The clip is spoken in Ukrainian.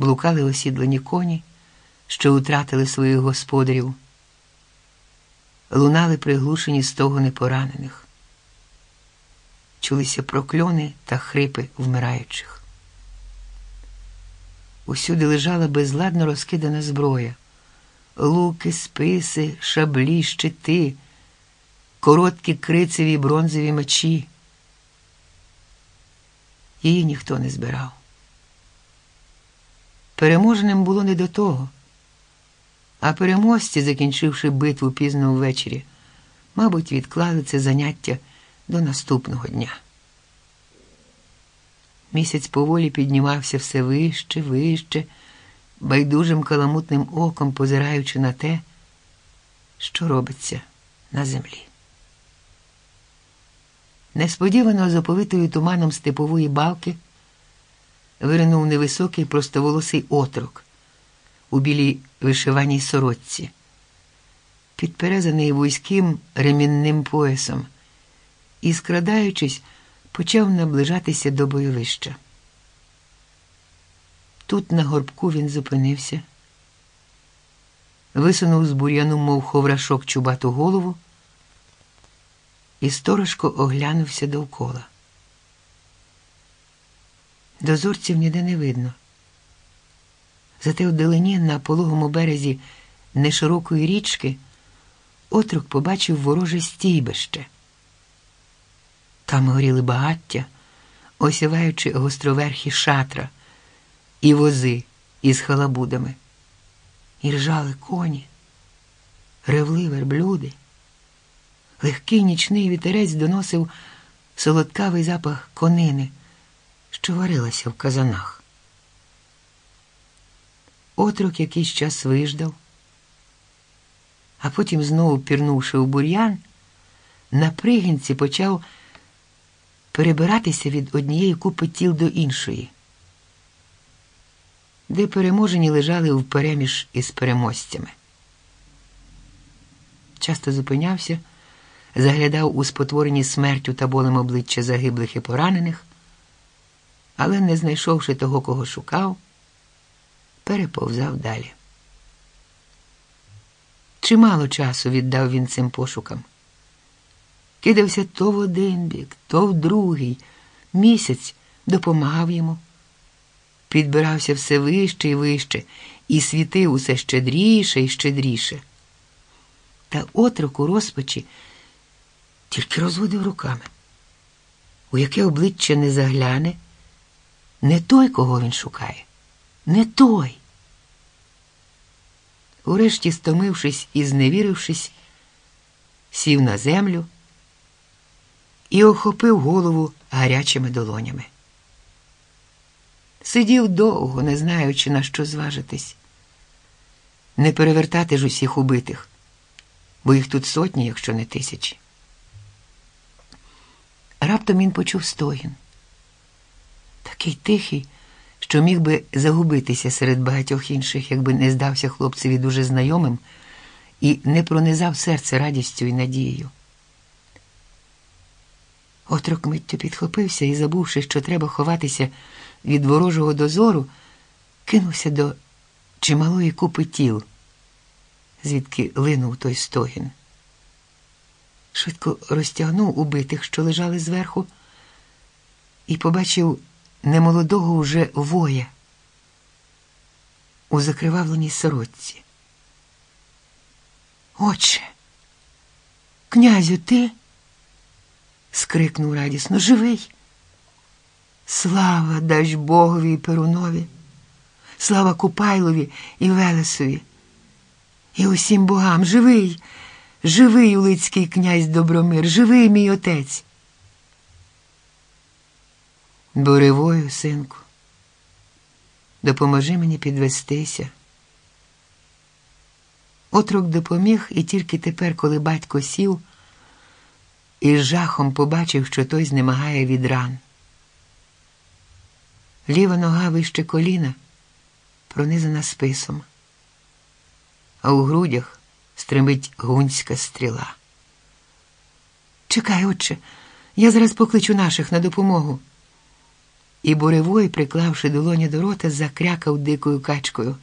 блукали осідлені коні, що втратили своїх господарів, лунали приглушені стогони поранених, чулися прокльони та хрипи вмираючих. Усюди лежала безладно розкидана зброя, луки, списи, шаблі, щити, короткі крицеві бронзові мечі. Її ніхто не збирав. Переможеним було не до того, а переможці, закінчивши битву пізно ввечері, мабуть, відклали це заняття до наступного дня. Місяць поволі піднімався все вище, вище, байдужим каламутним оком позираючи на те, що робиться на землі. Несподівано з оповитою туманом степової балки виринув невисокий простоволосий отрок у білій вишиваній сорочці, підперезаний вузьким ремінним поясом і, скрадаючись, почав наближатися до бойовища. Тут на горбку він зупинився, висунув з бур'яну, мов ховрашок чубату голову і сторожко оглянувся довкола. Дозорців ніде не видно. Зате вдалині на пологому березі неширокої річки отрок побачив вороже стійбище. Там горіли багаття, осіваючи гостроверхі шатра і вози із халабудами, і ржали коні, ревли верблюди. Легкий нічний вітерець доносив солодкавий запах конини, що варилася в казанах. Отрок якийсь час виждав, а потім, знову пірнувши в бур'ян, на пригінці почав перебиратися від однієї купи тіл до іншої, де переможені лежали впереміж із переможцями. Часто зупинявся заглядав у спотворені смертю та болем обличчя загиблих і поранених, але, не знайшовши того, кого шукав, переповзав далі. Чимало часу віддав він цим пошукам. Кидався то в один бік, то в другий, місяць допомагав йому, підбирався все вище і вище і світив усе щедріше і щедріше. Та отрок у розпачі тільки розводив руками, у яке обличчя не загляне, не той, кого він шукає, не той. Урешті, стомившись і зневірившись, сів на землю і охопив голову гарячими долонями. Сидів довго, не знаючи, на що зважитись, не перевертати ж усіх убитих, бо їх тут сотні, якщо не тисячі. Раптом він почув стогін. Такий тихий, що міг би загубитися серед багатьох інших, якби не здався хлопцеві дуже знайомим і не пронизав серце радістю і надією. Отрок миттю підхопився і, забувши, що треба ховатися від ворожого дозору, кинувся до чималої купи тіл, звідки линув той стогін швидко розтягнув убитих, що лежали зверху, і побачив немолодого уже воя у закривавленій сорочці. Отче, князю, ти? скрикнув радісно, живий. Слава дасть Богові і Перунові, слава Купайлові і Велесові, і усім богам живий. Живий Улицький князь Добромир, живий мій отець. Буревою, синку, допоможи мені підвестися. Отрок допоміг, і тільки тепер, коли батько сів, із жахом побачив, що той знемагає від ран. Ліва нога вище коліна, пронизана списом, а у грудях стримить гунська стріла. Чекай, отче, я зараз покличу наших на допомогу. І буревой, приклавши долоні до рота, закрякав дикою качкою.